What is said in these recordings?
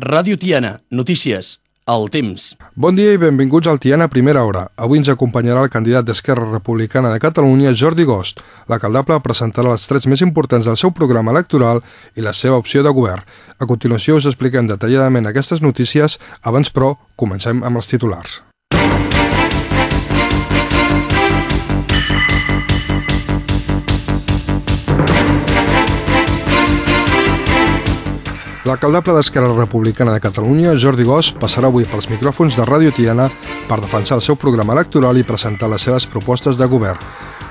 Ràdio Tiana, notícies, el temps. Bon dia i benvinguts al Tiana Primera Hora. Avui ens acompanyarà el candidat d'Esquerra Republicana de Catalunya, Jordi Gost. L'alcaldable presentarà els trets més importants del seu programa electoral i la seva opció de govern. A continuació us expliquem detalladament aquestes notícies, abans però comencem amb els titulars. L'alcaldable d'Esquerra Republicana de Catalunya, Jordi Gós, passarà avui pels micròfons de Ràdio Tiana per defensar el seu programa electoral i presentar les seves propostes de govern.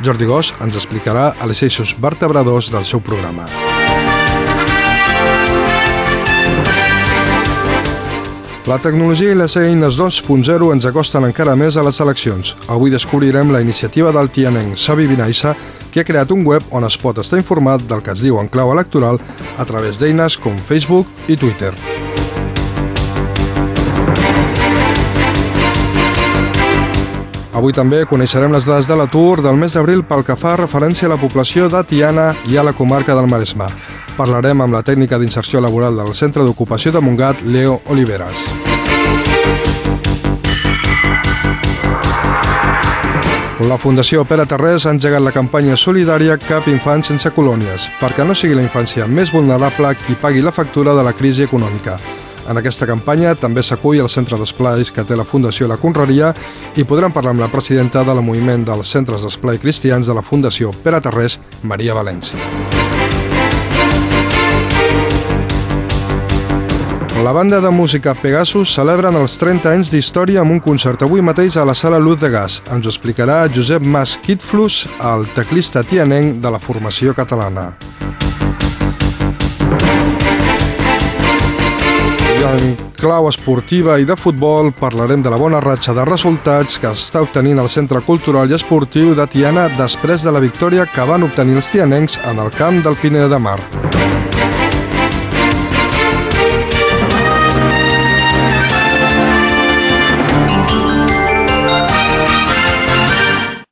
Jordi Gós ens explicarà els eixos vertebradors del seu programa. La tecnologia i les eines 2.0 ens acosten encara més a les eleccions. Avui descobrirem la iniciativa del tianenc Xavi Vinaissa, que ha creat un web on es pot estar informat del que es diu en clau electoral a través d'eines com Facebook i Twitter. Avui també coneixerem les dades de l'atur del mes d'abril pel que fa referència a la població de Tiana i a la comarca del Maresme parlarem amb la tècnica d'inserció laboral del Centre d'Ocupació de Montgat, Leo Oliveras. La Fundació Pere Terrés ha engegat la campanya solidària Cap infant sense colònies, perquè no sigui la infància més vulnerable qui pagui la factura de la crisi econòmica. En aquesta campanya també s'acull el centre d'esplais que té la Fundació La Conreria i podran parlar amb la presidenta de la moviment dels centres d'esplai cristians de la Fundació Pere Terrés, Maria València. La banda de música Pegasus celebren els 30 anys d'història amb un concert avui mateix a la sala Luz de Gas. Ens ho explicarà Josep Mas Kitflus, el teclista tianenc de la formació catalana. En clau esportiva i de futbol parlarem de la bona ratxa de resultats que està obtenint el Centre Cultural i Esportiu de Tiana després de la victòria que van obtenir els tianencs en el camp del Pineda de Mar.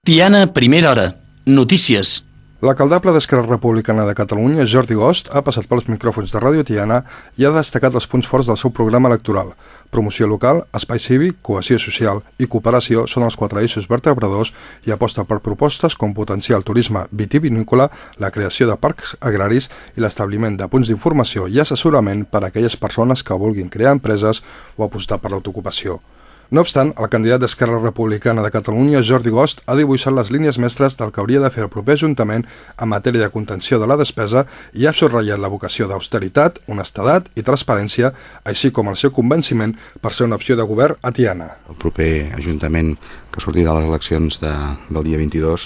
Tiana, primera hora. Notícies. L'alcaldable d'Esquerra Republicana de Catalunya, Jordi Gost, ha passat pels micròfons de Ràdio Tiana i ha destacat els punts forts del seu programa electoral. Promoció local, espai cívic, cohesió social i cooperació són els quatre eixos vertebradors i aposta per propostes com potenciar el turisme vitivinícola, la creació de parcs agraris i l'establiment de punts d'informació i assessorament per a aquelles persones que vulguin crear empreses o apostar per l'autoocupació. No obstant, el candidat d'Esquerra Republicana de Catalunya, Jordi Gost, ha dibuixat les línies mestres del que hauria de fer el proper Ajuntament en matèria de contenció de la despesa i ha subratllat la vocació d'austeritat, honestedat i transparència, així com el seu convenciment per ser una opció de govern a Tiana. El proper Ajuntament que surti de les eleccions de, del dia 22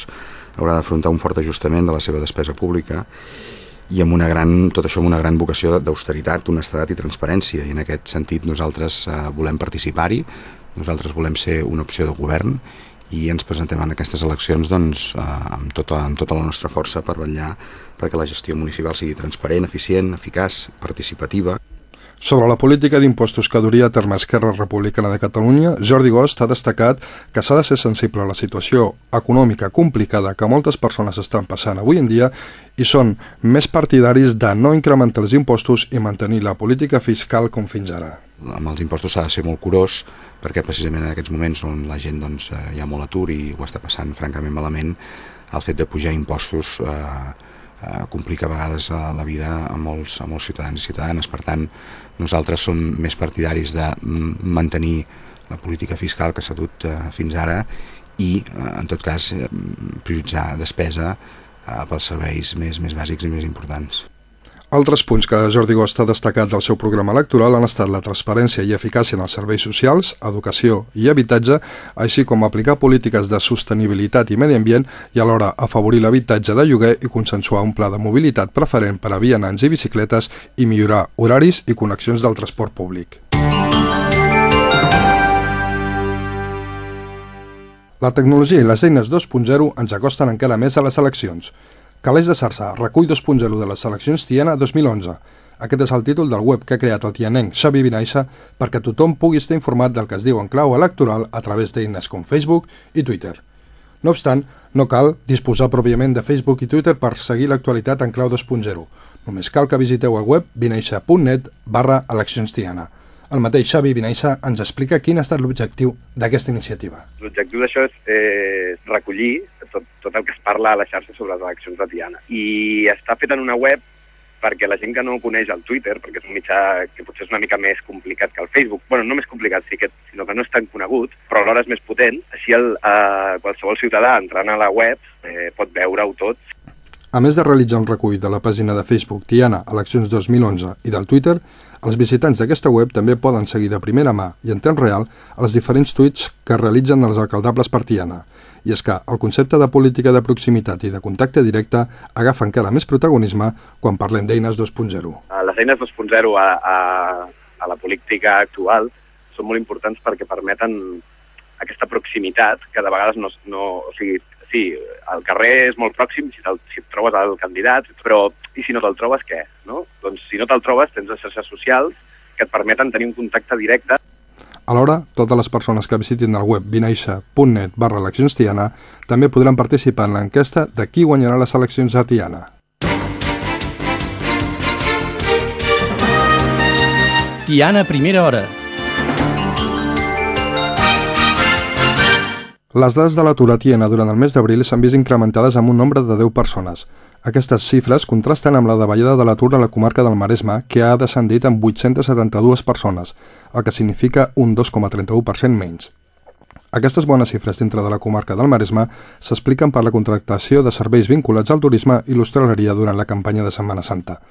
haurà d'afrontar un fort ajustament de la seva despesa pública i amb una gran, tot això amb una gran vocació d'austeritat, honestedat i transparència i en aquest sentit nosaltres eh, volem participar-hi nosaltres volem ser una opció de govern i ens presentem en aquestes eleccions doncs, eh, amb, tota, amb tota la nostra força per vetllar perquè la gestió municipal sigui transparent, eficient, eficaç, participativa. Sobre la política d'impostos que duria a terme Esquerra Republicana de Catalunya, Jordi Gost ha destacat que s'ha de ser sensible a la situació econòmica complicada que moltes persones estan passant avui en dia i són més partidaris de no incrementar els impostos i mantenir la política fiscal com fins ara. Amb els impostos s'ha de ser molt curós perquè precisament en aquests moments on la gent doncs, eh, hi ha molt atur i ho està passant francament malament, el fet de pujar impostos eh, eh, complica a vegades eh, la vida a molts, a molts ciutadans i ciutadanes. Per tant, nosaltres som més partidaris de mantenir la política fiscal que s'ha dut eh, fins ara i, eh, en tot cas, eh, prioritzar despesa eh, pels serveis més, més bàsics i més importants. Altres punts que Jordi Gost ha destacat del seu programa electoral han estat la transparència i eficàcia en els serveis socials, educació i habitatge, així com aplicar polítiques de sostenibilitat i medi ambient i alhora afavorir l'habitatge de lloguer i consensuar un pla de mobilitat preferent per a vianants i bicicletes i millorar horaris i connexions del transport públic. La tecnologia i les eines 2.0 ens acosten encara més a les eleccions. Calés de Sarsa, recull 2.0 de les seleccions Tiana 2011. Aquest és el títol del web que ha creat el tianenc Xavi Vinaixa perquè tothom pugui estar informat del que es diu en clau electoral a través d'eines com Facebook i Twitter. No obstant, no cal disposar pròpiament de Facebook i Twitter per seguir l'actualitat en clau 2.0. Només cal que visiteu el web vinaixa.net barra eleccions Tiana. El mateix Xavi Vinaixa ens explica quin ha estat l'objectiu d'aquesta iniciativa. L'objectiu d'això és eh, recollir tot, tot el que es parla a la xarxa sobre les eleccions de Tiana. I està fet en una web perquè la gent que no coneix el Twitter, perquè és un mitjà que potser és una mica més complicat que el Facebook, bueno, no més complicat, sí que, sinó que no és tan conegut, però alhora és més potent, així el, eh, qualsevol ciutadà entrant a la web eh, pot veure-ho tot a més de realitzar un recull de la pàgina de Facebook Tiana Eleccions 2011 i del Twitter, els visitants d'aquesta web també poden seguir de primera mà i en temps real els diferents tuits que realitzen els alcaldables per Tiana. I és que el concepte de política de proximitat i de contacte directe agafa encara més protagonisme quan parlem d'eines 2.0. Les eines 2.0 a, a, a la política actual són molt importants perquè permeten aquesta proximitat que de vegades no, no o sigui, sí, el carrer és molt pròxim si, si et trobes el candidat, però i si no te'l trobes, què? No? Doncs si no te'l trobes, tens les xarxes socials que et permeten tenir un contacte directe. Alhora, totes les persones que visitin el web vinaixa.net barra eleccions Tiana també podran participar en l'enquesta de qui guanyarà les eleccions a Tiana. Tiana, primera hora. Les dades de l'atur a Tiana durant el mes d'abril s'han vist incrementades amb un nombre de 10 persones. Aquestes xifres contrasten amb la davallada de l'atur a la comarca del Maresme, que ha descendit amb 872 persones, el que significa un 2,31% menys. Aquestes bones xifres dintre de la comarca del Maresme s'expliquen per la contractació de serveis vinculats al turisme i l'hostaleria durant la campanya de Setmana Santa.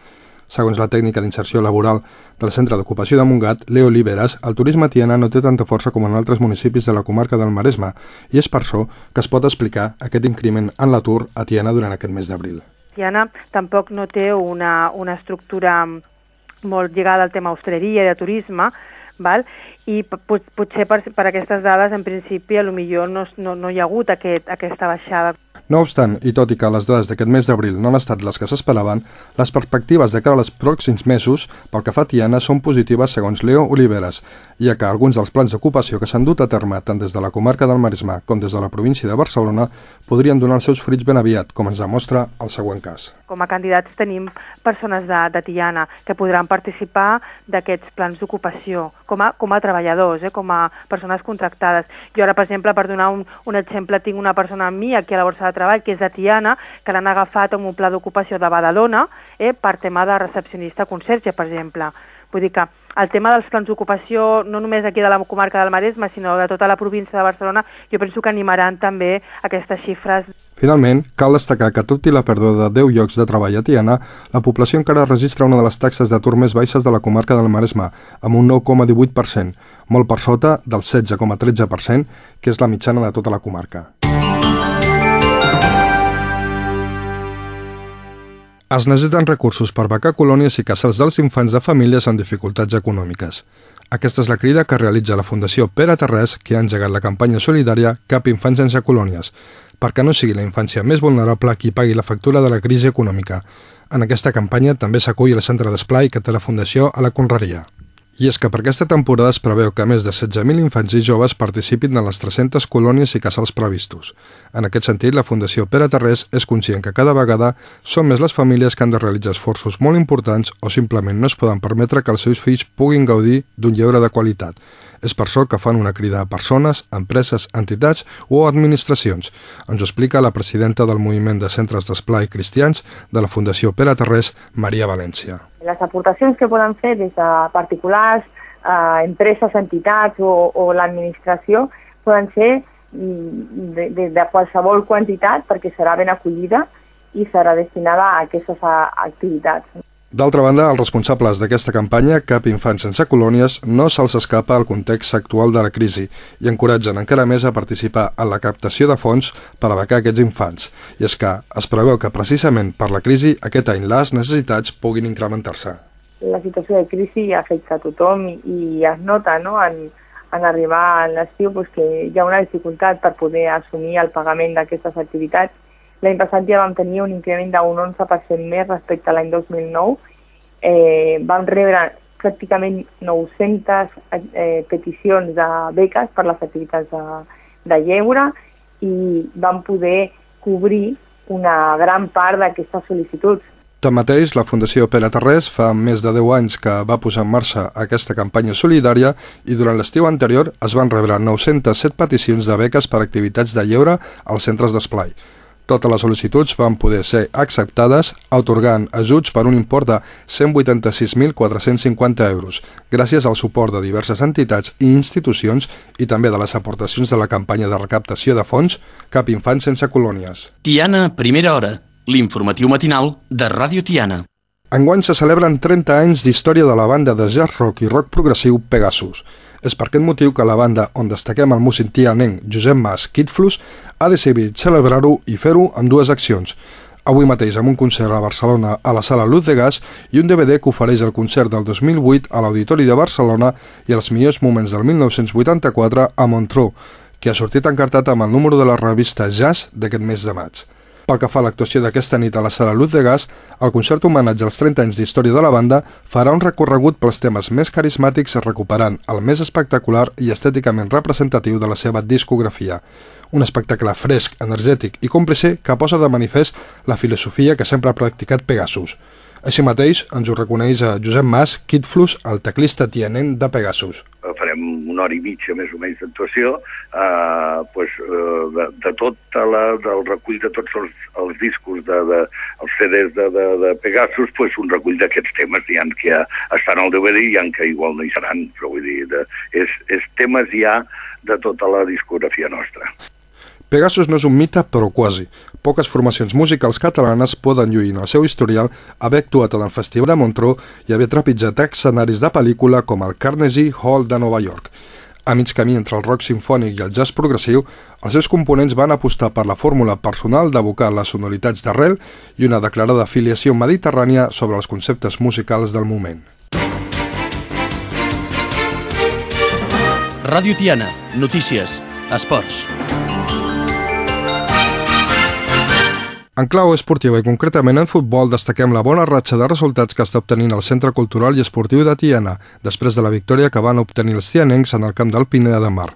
Segons la tècnica d'inserció laboral del Centre d'Ocupació de Montgat, Leo Oliveres, el turisme tiana no té tanta força com en altres municipis de la comarca del Maresme i és per això que es pot explicar aquest increment en l'atur a Tiana durant aquest mes d'abril. Tiana tampoc no té una, una estructura molt lligada al tema hostaleria i de turisme, val? i potser per, per aquestes dades, en principi, a lo millor no, no, no hi ha hagut aquest, aquesta baixada. No obstant, i tot i que les dades d'aquest mes d'abril no han estat les que s'esperaven, les perspectives de cara als pròxims mesos pel que fa a Tiana són positives segons Leo Oliveres, ja que alguns dels plans d'ocupació que s'han dut a terme tant des de la comarca del Maresme com des de la província de Barcelona podrien donar els seus fruits ben aviat, com ens demostra el següent cas. Com a candidats tenim persones de, de Tiana que podran participar d'aquests plans d'ocupació com, com a treballadors, eh, com a persones contractades. Jo ara, per exemple, per donar un, un exemple, tinc una persona amb mi aquí a la borsa de treball, que és de Tiana, que l'han agafat amb un pla d'ocupació de Badalona eh, per tema de recepcionista conserge, per exemple. Vull dir que el tema dels plans d'ocupació, no només aquí de la comarca del Maresme, sinó de tota la província de Barcelona, jo penso que animaran també aquestes xifres. Finalment, cal destacar que tot i la pèrdua de 10 llocs de treball a Tiana, la població encara registra una de les taxes d'atur més baixes de la comarca del Maresme, amb un 9,18%, molt per sota del 16,13%, que és la mitjana de tota la comarca. Es necessiten recursos per becar colònies i casals dels infants de famílies amb dificultats econòmiques. Aquesta és la crida que realitza la Fundació Pere Terrés, que ha engegat la campanya solidària Cap infant sense colònies, perquè no sigui la infància més vulnerable qui pagui la factura de la crisi econòmica. En aquesta campanya també s'acull el centre d'esplai que té la Fundació a la Conreria. I és que per aquesta temporada es preveu que més de 16.000 infants i joves participin en les 300 colònies i casals previstos. En aquest sentit, la Fundació Pere Terrés és conscient que cada vegada són més les famílies que han de realitzar esforços molt importants o simplement no es poden permetre que els seus fills puguin gaudir d'un lleure de qualitat. És per això que fan una crida a persones, empreses, entitats o administracions. Ens ho explica la presidenta del Moviment de Centres d'Esplai Cristians de la Fundació Pere Terrés, Maria València. Les aportacions que poden fer des de particulars, eh, empreses, entitats o, o l'administració poden ser mm, de, de, de qualsevol quantitat perquè serà ben acollida i serà destinada a aquestes activitats. D'altra banda, els responsables d'aquesta campanya, Cap infant sense colònies, no se'ls escapa al context actual de la crisi i encoratgen encara més a participar en la captació de fons per a aquests infants. I és que es preveu que precisament per la crisi aquest any les necessitats puguin incrementar-se. La situació de crisi afecta a tothom i, i es nota no? en, en arribar a l'estiu pues, que hi ha una dificultat per poder assumir el pagament d'aquestes activitats L'any passat ja vam tenir un increment d'un 11% més respecte a l'any 2009. Eh, vam rebre pràcticament 900 eh, peticions de beques per les activitats de, de lleure i vam poder cobrir una gran part d'aquestes sol·licituds. Tanmateix, la Fundació Pere Tarrés fa més de 10 anys que va posar en marxa aquesta campanya solidària i durant l'estiu anterior es van rebre 907 peticions de beques per activitats de lleure als centres d'esplai. Totes les sol·licituds van poder ser acceptades atorgant ajuts per un import de 186.450 euros, gràcies al suport de diverses entitats i institucions i també de les aportacions de la campanya de recaptació de fons Cap infant sense colònies. Tiana, primera hora l'informatiu matinal de Ràdio Tiana. Enguany se celebren 30 anys d'història de la banda de jazz rock i rock progressiu Pegasus. És per aquest motiu que la banda on destaquem el músic tianenc Josep Mas Kitflus ha decidit celebrar-ho i fer-ho amb dues accions. Avui mateix amb un concert a Barcelona a la sala Luz de Gas i un DVD que ofereix el concert del 2008 a l'Auditori de Barcelona i els millors moments del 1984 a Montreux, que ha sortit encartat amb el número de la revista Jazz d'aquest mes de maig. Pel que fa a l'actuació d'aquesta nit a la sala Luz de Gas, el concert homenatge als 30 anys d'història de la banda farà un recorregut pels temes més carismàtics recuperant el més espectacular i estèticament representatiu de la seva discografia. Un espectacle fresc, energètic i còmplice que posa de manifest la filosofia que sempre ha practicat Pegasus. Així mateix ens ho reconeix a Josep Mas, Kitflus, el teclista tianent de Pegasus. Farem una hora i mitja més o menys d'actuació, eh, pues, eh, de, de tot la, del recull de tots els, els discos, de, de, els CDs de, de, de Pegasus, pues, un recull d'aquests temes, hi ha que estan al DVD i hi ha que igual no hi seran, però vull dir, de, és, és temes ja de tota la discografia nostra. Pegasus no és un mite, però quasi. Poques formacions musicals catalanes poden lluir en el seu historial haver actuat en el Festival de Montreux i haver trepitjat escenaris de pel·lícula com el Carnegie Hall de Nova York. A mig camí entre el rock sinfònic i el jazz progressiu, els seus components van apostar per la fórmula personal d'abocar les sonoritats d'arrel i una declarada afiliació mediterrània sobre els conceptes musicals del moment. Ràdio Tiana, notícies, esports. En clau esportiva i concretament en futbol destaquem la bona ratxa de resultats que està obtenint el Centre Cultural i Esportiu de Tiana després de la victòria que van obtenir els tianencs en el camp del Pineda de Mar.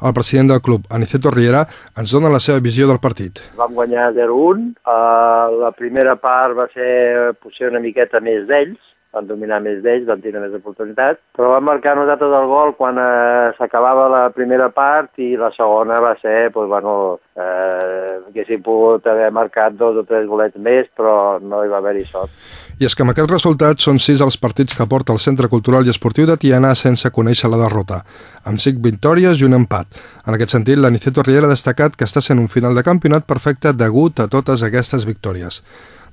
El president del club, Aniceto Riera, ens dona la seva visió del partit. Vam guanyar 0-1. Uh, la primera part va ser potser una miqueta més d'ells, van dominar més d'ells, van tenir més oportunitats, però van marcar nosaltres el gol quan eh, s'acabava la primera part i la segona va ser, doncs, bueno, eh, haguéssim pogut haver marcat dos o tres golets més, però no hi va haver-hi sort. I és que amb aquests resultats són sis els partits que porta el Centre Cultural i Esportiu de Tiana sense conèixer la derrota, amb cinc victòries i un empat. En aquest sentit, l'Aniceto Riera ha destacat que està sent un final de campionat perfecte degut a totes aquestes victòries.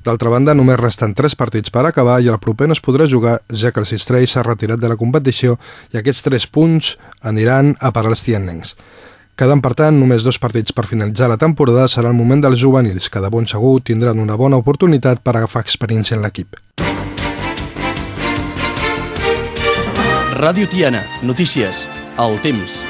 D'altra banda, només resten 3 partits per acabar i el proper no es podrà jugar, ja que el Sistrell s'ha retirat de la competició i aquests 3 punts aniran a parar els tianencs. Quedant, per tant, només dos partits per finalitzar la temporada serà el moment dels juvenils, que de bon segur tindran una bona oportunitat per agafar experiència en l'equip. Ràdio Tiana, notícies, el temps.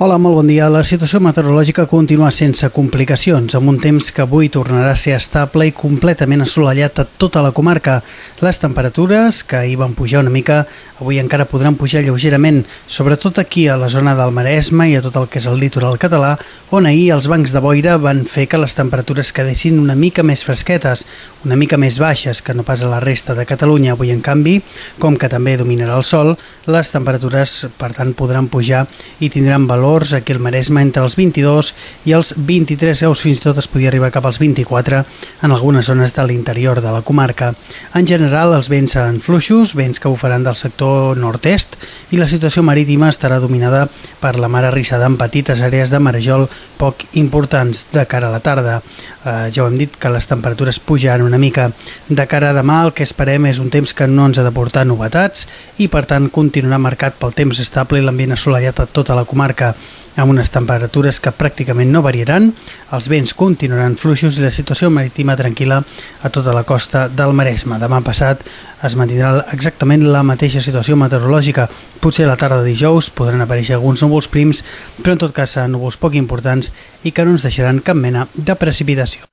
Hola, molt bon dia. La situació meteorològica continua sense complicacions, amb un temps que avui tornarà a ser estable i completament assolellat a tota la comarca. Les temperatures, que ahir van pujar una mica, avui encara podran pujar lleugerament, sobretot aquí a la zona del Maresme i a tot el que és el litoral català, on ahir els bancs de boira van fer que les temperatures quedessin una mica més fresquetes, una mica més baixes que no pas a la resta de Catalunya. Avui, en canvi, com que també dominarà el sol, les temperatures, per tant, podran pujar i tindran valor valors aquí al Maresme entre els 22 i els 23 graus, fins i tot es podia arribar cap als 24 en algunes zones de l'interior de la comarca. En general, els vents seran fluixos, vents que bufaran del sector nord-est i la situació marítima estarà dominada per la mar arrissada en petites àrees de marejol poc importants de cara a la tarda. Eh, ja ho hem dit que les temperatures pujaran una mica. De cara a demà el que esperem és un temps que no ens ha de portar novetats i per tant continuarà marcat pel temps estable i l'ambient assolellat a tota la comarca amb unes temperatures que pràcticament no variaran, els vents continuaran fluixos i la situació marítima tranquil·la a tota la costa del Maresme. Demà passat es mantindrà exactament la mateixa situació meteorològica. Potser a la tarda de dijous podran aparèixer alguns núvols prims, però en tot cas seran núvols poc importants i que no ens deixaran cap mena de precipitació.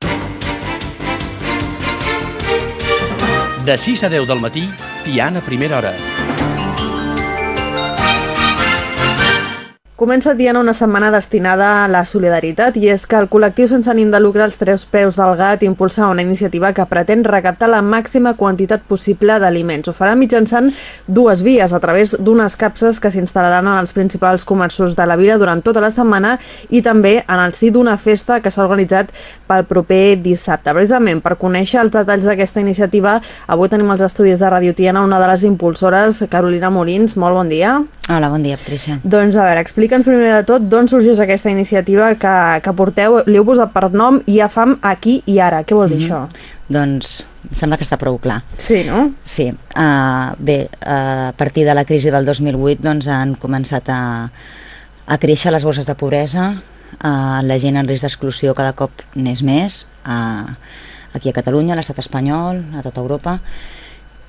De 6 a 10 del matí, Tiana Primera Hora. Comença Diana una setmana destinada a la solidaritat i és que el col·lectiu sense ànim de lucre als tres peus del gat impulsa una iniciativa que pretén recaptar la màxima quantitat possible d'aliments. Ho farà mitjançant dues vies, a través d'unes capses que s'instal·laran en els principals comerços de la vila durant tota la setmana i també en el si d'una festa que s'ha organitzat pel proper dissabte. Precisament per conèixer els detalls d'aquesta iniciativa, avui tenim els estudis de Radio Tiana una de les impulsores, Carolina Molins. Molt bon dia. Hola, bon dia, Patricia. Doncs a veure, explica'ns primer de tot d'on sorgeix aquesta iniciativa que, que porteu, li heu posat per nom i ha fam aquí i ara. Què vol dir mm -hmm. això? Doncs em sembla que està prou clar. Sí, no? Sí. Uh, bé, uh, a partir de la crisi del 2008 doncs, han començat a, a créixer les bosses de pobresa, uh, la gent en risc d'exclusió cada cop n'és més, uh, aquí a Catalunya, a l'estat espanyol, a tota Europa,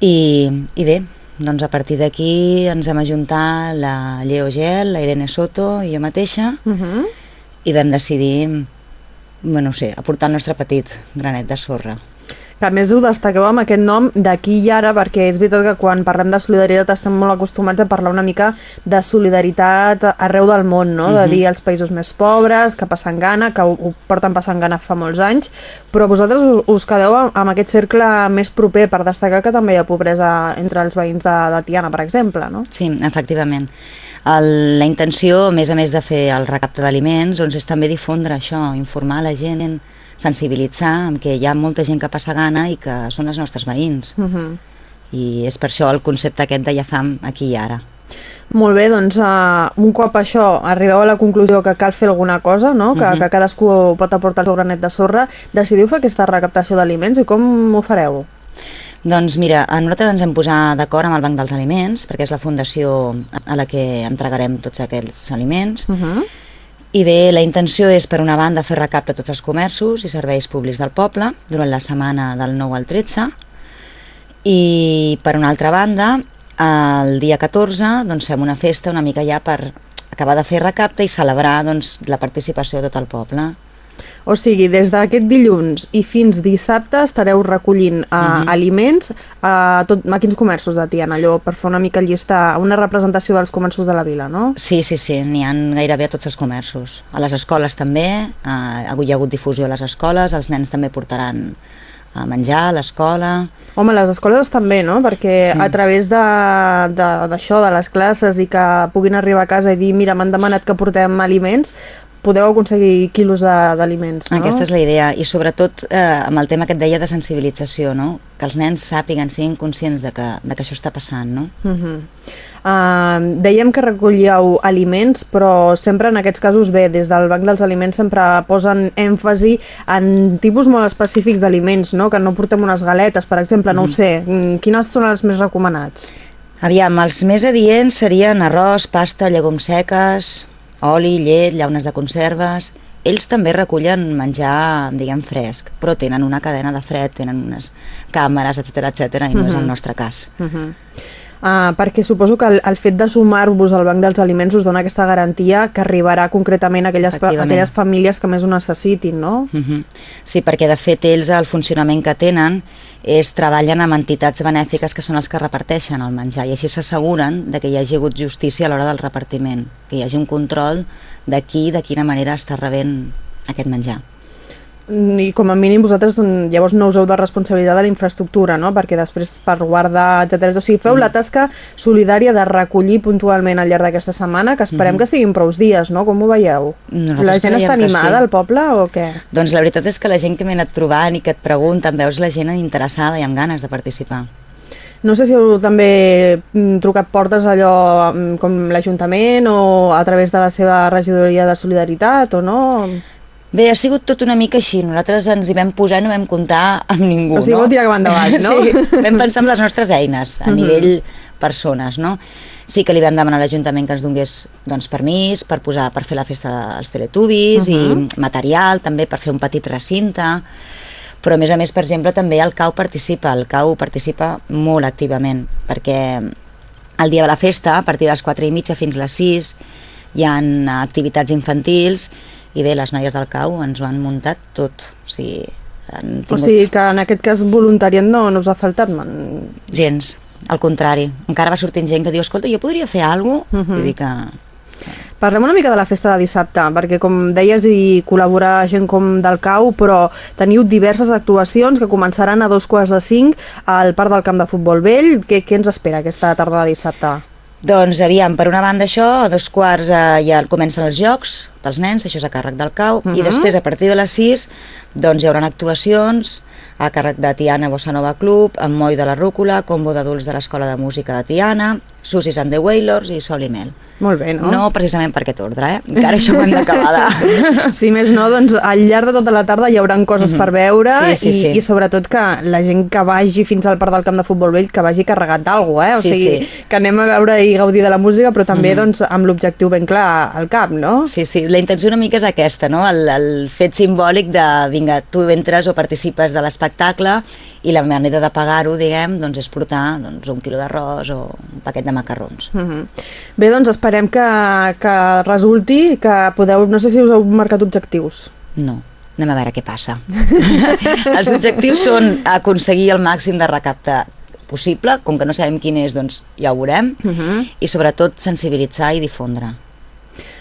i, i bé, doncs a partir d'aquí ens hem ajuntat la Leo Gel, la Irene Soto i jo mateixa Uh -huh. i vam decidir, bueno, no sé, aportar el nostre petit granet de sorra. Que a més ho destaqueu amb aquest nom d'aquí i ara, perquè és veritat que quan parlem de solidaritat estem molt acostumats a parlar una mica de solidaritat arreu del món, no? de Mhm. dir els països més pobres, que passen gana, que ho, ho porten passant gana fa molts anys, però vosaltres us, us quedeu amb aquest cercle més proper per destacar que també hi ha pobresa entre els veïns de, de Tiana, per exemple, no? Sí, efectivament. El, la intenció, a més a més de fer el recapte d'aliments, doncs és també difondre això, informar la gent, sensibilitzar amb que hi ha molta gent que passa gana i que són els nostres veïns. Uh -huh. I és per això el concepte aquest de ja fam aquí i ara. Molt bé, doncs uh, un cop això arribeu a la conclusió que cal fer alguna cosa, no? que, Mhm. que cadascú pot aportar el seu granet de sorra, decidiu fer aquesta recaptació d'aliments i com ho fareu? Doncs mira, a nosaltres ens hem posat d'acord amb el Banc dels Aliments, perquè és la fundació a la que entregarem tots aquests aliments, Uh -huh. I bé, la intenció és, per una banda, fer recapte a tots els comerços i serveis públics del poble durant la setmana del 9 al 13 i, per una altra banda, el dia 14 doncs, fem una festa una mica ja per acabar de fer recapte i celebrar doncs, la participació de tot el poble. O sigui, des d'aquest dilluns i fins dissabte estareu recollint uh, Mhm. aliments a, tot, a quins comerços de Tiana, allò per fer una mica llista, una representació dels comerços de la vila, no? Sí, sí, sí, n'hi ha gairebé a tots els comerços. A les escoles també, eh, avui hi ha hagut difusió a les escoles, els nens també portaran a menjar a l'escola. Home, les escoles estan bé, no? Perquè Sí. a través de- de- d'això, de, de les classes i que puguin arribar a casa i dir mira, m'han demanat que portem aliments, podeu aconseguir quilos d'aliments, no? Aquesta és la idea, i sobretot eh, amb el tema que et deia de sensibilització, no? que els nens sàpiguen, siguin conscients de que, de que això està passant. No? Uh -huh. uh, dèiem que recollíeu aliments, però sempre en aquests casos bé, des del Banc dels Aliments sempre posen èmfasi en tipus molt específics d'aliments, no? que no portem unes galetes, per exemple, no ho sé. Mm, Quines són els més recomanats? Aviam, els més adients serien arròs, pasta, llegums seques, oli, llet, llaunes de conserves... Ells també recullen menjar, diguem, fresc, però tenen una cadena de fred, tenen unes càmeres, etc etc i no és el Mhm. nostre cas. Uh -huh. Uh, perquè suposo que el, el fet de sumar-vos al Banc dels Aliments us dona aquesta garantia que arribarà concretament a aquelles, a aquelles famílies que més ho necessitin, no? Mhm. Sí, perquè de fet ells el funcionament que tenen és treballen amb entitats benèfiques que són els que reparteixen el menjar i així s'asseguren de que hi hagi hagut justícia a l'hora del repartiment, que hi hagi un control de qui, de quina manera està rebent aquest menjar. I com a mínim vosaltres mm, llavors no us heu de responsabilitat de la infraestructura, no? Perquè després per guardar, etc. O sigui, feu la tasca solidària de recollir puntualment al llarg d'aquesta setmana, que esperem Mhm. que siguin prous dies, no? Com ho veieu? Nosaltres la gent està animada sí. al poble o què? Doncs la veritat és que la gent que m'he anat trobant i que et pregunten, veus la gent interessada i amb ganes de participar. No sé si heu també mm, trucat portes allò mm, com l'Ajuntament o a través de la seva regidoria de solidaritat o no? Bé, ha sigut tot una mica així. Nosaltres ens hi vam posar i no vam comptar amb ningú, O sigui, no? vau tirar cap endavant, no? sí, vam pensar en les nostres eines, a Mhm. nivell persones, no? Sí que li vam demanar a l'Ajuntament que ens donés doncs, permís per, posar, per fer la festa dels teletubis Mhm. i material també per fer un petit recinte, però a més a més, per exemple, també el CAU participa, el CAU participa molt activament, perquè el dia de la festa, a partir de les 4 i mitja fins a les 6, hi ha activitats infantils i bé, les noies del CAU ens ho han muntat tot. O sigui, han O tingut sigui que en aquest cas voluntariat no, no us ha faltat. Man... gens, al contrari. Encara va sortint gent que diu, escolta, jo podria fer alguna cosa? Mhm. I dic que... Parlem una mica de la festa de dissabte, perquè com deies hi col·labora gent com del CAU, però teniu diverses actuacions que començaran a dos quarts de cinc al Parc del Camp de Futbol Vell. Què, què ens espera aquesta tarda de dissabte? Doncs aviam, per una banda això, a dos quarts eh, ja comencen els jocs pels nens, això és a càrrec del CAU, uh -huh. i Mhm. després a partir de les 6 doncs hi haurà actuacions a càrrec de Tiana Bossa Nova Club, amb Moi de la Rúcula, combo d'adults de l'Escola de Música de Tiana, Susis and the Wailers i Sol i Mel. Molt bé, no? No precisament per aquest ordre, eh? Encara això ho hem d'acabar de... Si més no, doncs al llarg de tota la tarda hi haurà coses Mhm. per veure Sí, sí, i, sí. i sobretot que la gent que vagi fins al Parc del Camp de Futbol Vell que vagi carregat d'algú, eh? O Sí, sigui, sí. que anem a veure i gaudir de la música, però també Mhm. doncs, amb l'objectiu ben clar al cap, no? Sí, sí, la intenció una mica és aquesta, no? El, el fet simbòlic de, vinga, tu entres o participes de l'espectacle i la manera de pagar-ho, diguem, doncs és portar doncs, un quilo d'arròs o un paquet de macarrons. Mhm. Bé, doncs esperem que, que resulti, que podeu... No sé si us heu marcat objectius. No, anem a veure què passa. Els objectius són aconseguir el màxim de recapte possible, com que no sabem quin és, doncs ja ho veurem, Mhm. i sobretot sensibilitzar i difondre.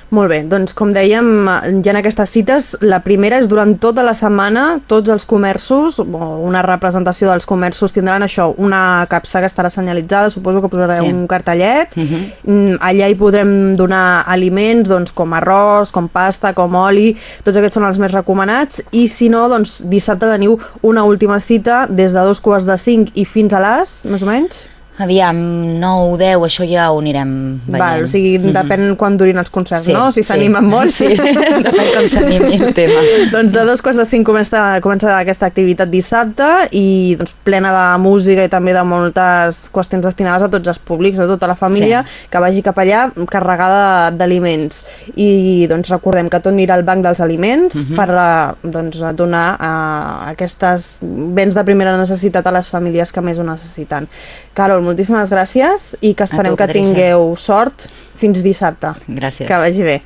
Molt bé, doncs com dèiem, hi ha aquestes cites. La primera és durant tota la setmana, tots els comerços, o una representació dels comerços tindran això, una capsa que estarà senyalitzada, suposo que posarà Sí. un cartellet. Uh -huh. Mm, Allà hi podrem donar aliments doncs, com arròs, com pasta, com oli, tots aquests són els més recomanats i si no, doncs dissabte teniu una última cita des de dos quarts de cinc i fins a les, més o menys? Aviam, 9, 10, això ja ho anirem veient. Val, o sigui, Mhm. depèn quan durin els concerts, Sí, no? Si sí. s'animen molt. Sí, depèn com s'animi el tema. doncs de dos quarts de cinc comença, comença aquesta activitat dissabte i doncs, plena de música i també de moltes qüestions destinades a tots els públics, a tota la família, Sí. que vagi cap allà carregada d'aliments. I doncs recordem que tot anirà al banc dels aliments Mhm. per a, doncs, a donar a aquestes béns de primera necessitat a les famílies que més ho necessiten. Carol, moltíssimes gràcies i que esperem tu, que Patricia. tingueu sort fins dissabte. Gràcies. Que vagi bé.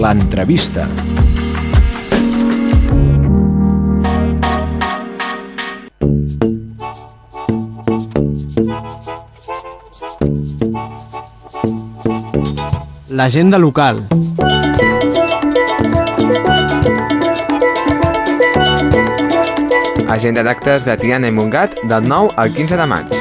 L'entrevista. L'agenda local. Agenda d'actes de Tiana i Montgat del 9 al 15 de maig.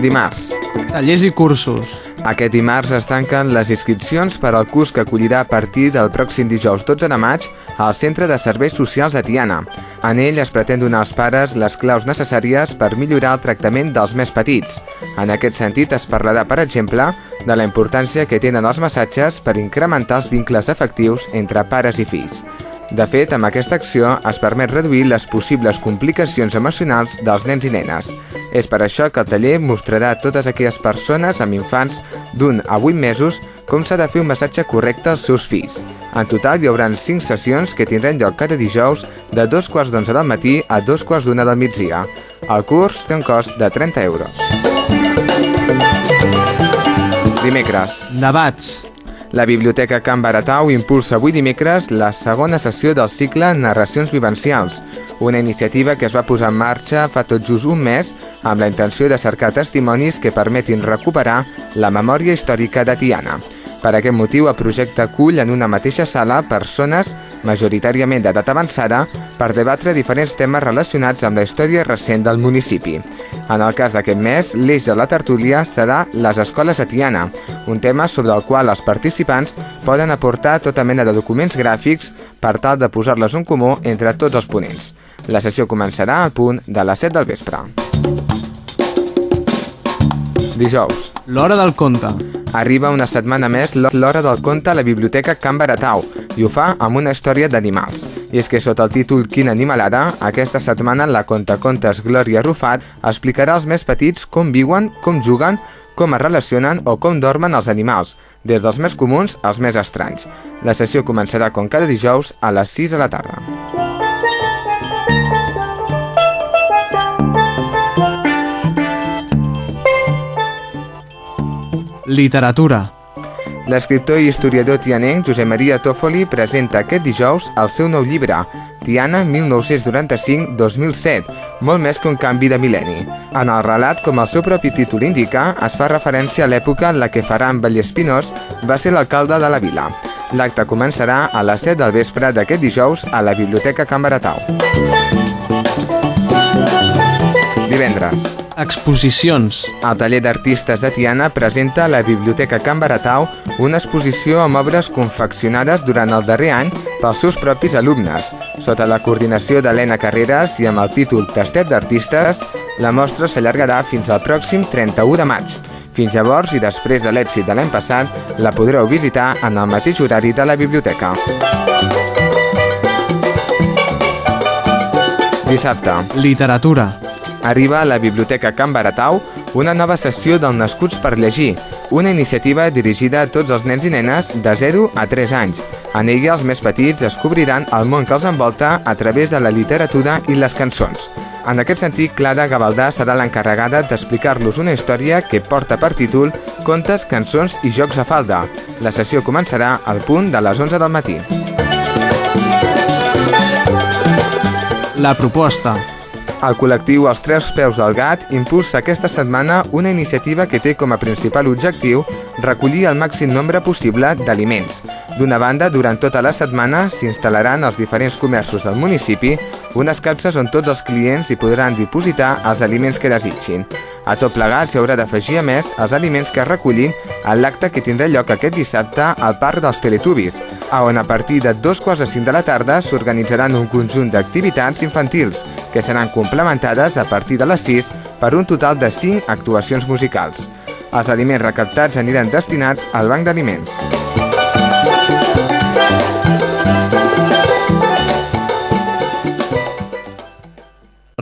Dimarts. Tallers i cursos. Aquest dimarts es tanquen les inscripcions per al curs que acollirà a partir del pròxim dijous 12 de maig al Centre de Serveis Socials de Tiana. En ell es pretén donar als pares les claus necessàries per millorar el tractament dels més petits. En aquest sentit es parlarà, per exemple, de la importància que tenen els massatges per incrementar els vincles afectius entre pares i fills. De fet, amb aquesta acció es permet reduir les possibles complicacions emocionals dels nens i nenes. És per això que el taller mostrarà a totes aquelles persones amb infants d'un a 8 mesos com s'ha de fer un massatge correcte als seus fills. En total hi haurà 5 sessions que tindran lloc cada dijous de dos quarts d'onze del matí a dos quarts d'una del migdia. El curs té un cost de 30 euros. Dimecres. Debats. La Biblioteca Can Baratau impulsa avui dimecres la segona sessió del cicle Narracions Vivencials, una iniciativa que es va posar en marxa fa tot just un mes amb la intenció de cercar testimonis que permetin recuperar la memòria històrica de Tiana. Per aquest motiu, el projecte acull en una mateixa sala persones, majoritàriament d'edat avançada, per debatre diferents temes relacionats amb la història recent del municipi. En el cas d'aquest mes, l'eix de la tertúlia serà les escoles a Tiana, un tema sobre el qual els participants poden aportar tota mena de documents gràfics per tal de posar-les en comú entre tots els ponents. La sessió començarà al punt de les 7 del vespre. Dijous. L'hora del conte. Arriba una setmana més l'Hora del Conte a la Biblioteca Can Baratau i ho fa amb una història d'animals. I és que sota el títol Quina animalada, aquesta setmana la contacontes Glòria Rufat explicarà als més petits com viuen, com juguen, com es relacionen o com dormen els animals, des dels més comuns als més estranys. La sessió començarà com cada dijous a les 6 de la tarda. Literatura. L'escriptor i historiador tianenc Josep Maria Tòfoli presenta aquest dijous el seu nou llibre, Tiana 1995-2007, molt més que un canvi de mil·lenni. En el relat, com el seu propi títol indica, es fa referència a l'època en la que Ferran Vallespinós va ser l'alcalde de la vila. L'acte començarà a les 7 del vespre d'aquest dijous a la Biblioteca Can Baratau. Divendres. Exposicions. El taller d'artistes de Tiana presenta a la Biblioteca Can Baratau una exposició amb obres confeccionades durant el darrer any pels seus propis alumnes. Sota la coordinació d'Helena Carreras i amb el títol Tastet d'Artistes, la mostra s'allargarà fins al pròxim 31 de maig. Fins llavors i després de l'èxit de l'any passat, la podreu visitar en el mateix horari de la biblioteca. Dissabte. Literatura. Arriba a la Biblioteca Can Baratau una nova sessió del Nascuts per Llegir, una iniciativa dirigida a tots els nens i nenes de 0 a 3 anys. En ella els més petits descobriran el món que els envolta a través de la literatura i les cançons. En aquest sentit, Clara Gavaldà serà l'encarregada d'explicar-los una història que porta per títol Contes, cançons i jocs a falda. La sessió començarà al punt de les 11 del matí. La proposta. El col·lectiu Els Tres Peus del Gat impulsa aquesta setmana una iniciativa que té com a principal objectiu recollir el màxim nombre possible d'aliments. D'una banda, durant tota la setmana s'instal·laran als diferents comerços del municipi unes capses on tots els clients hi podran dipositar els aliments que desitgin. A tot plegat s'hi haurà d'afegir a més els aliments que es recollin en l'acte que tindrà lloc aquest dissabte al Parc dels Teletubis, a on a partir de dos quarts de cinc de la tarda s'organitzaran un conjunt d'activitats infantils que seran complementades a partir de les 6 per un total de 5 actuacions musicals. Els aliments recaptats aniran destinats al Banc d'Aliments.